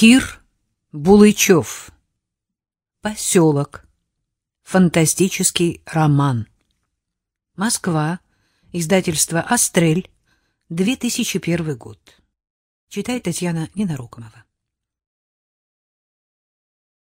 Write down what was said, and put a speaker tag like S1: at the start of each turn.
S1: Кир Булычев. Поселок. Фантастический роман. Москва. Издательство «Астрель». 2001 год. Читает Татьяна Ненарокомова.